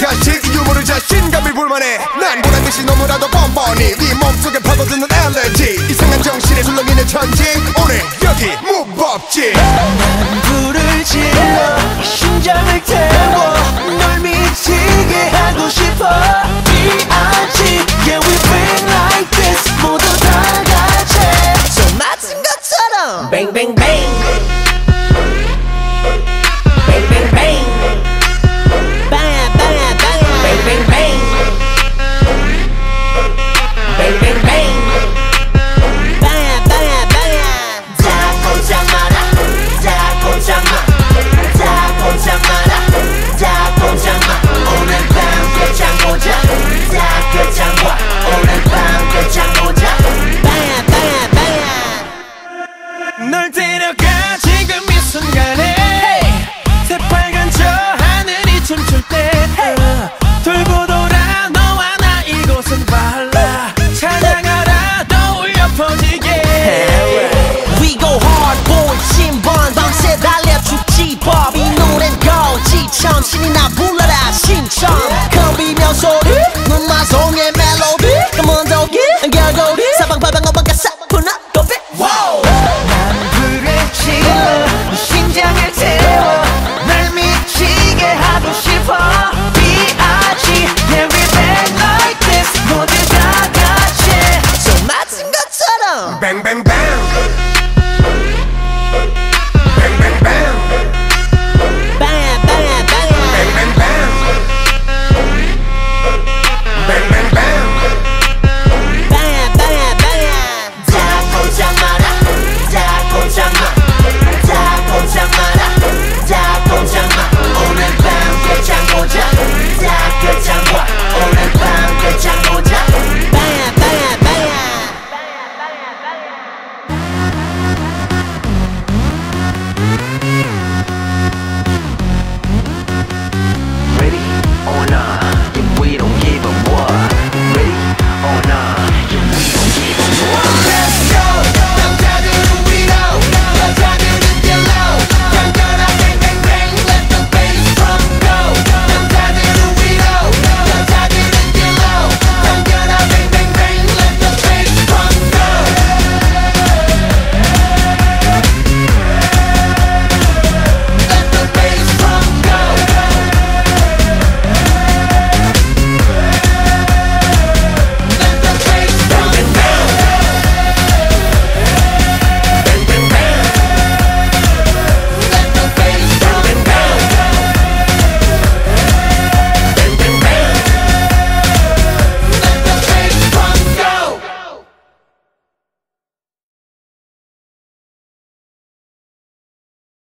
가시 유머를 자신감이 불만해. 난 보란듯이 너무나도 뻔뻔히 네 몸속에 파고드는 엘레지 이상한 정신에 둘러미는 천지. 오늘 여기 무법지. 난 불을 질러 심장을 태워 널 미치게 하고 싶어. D.I.G. bang, been like this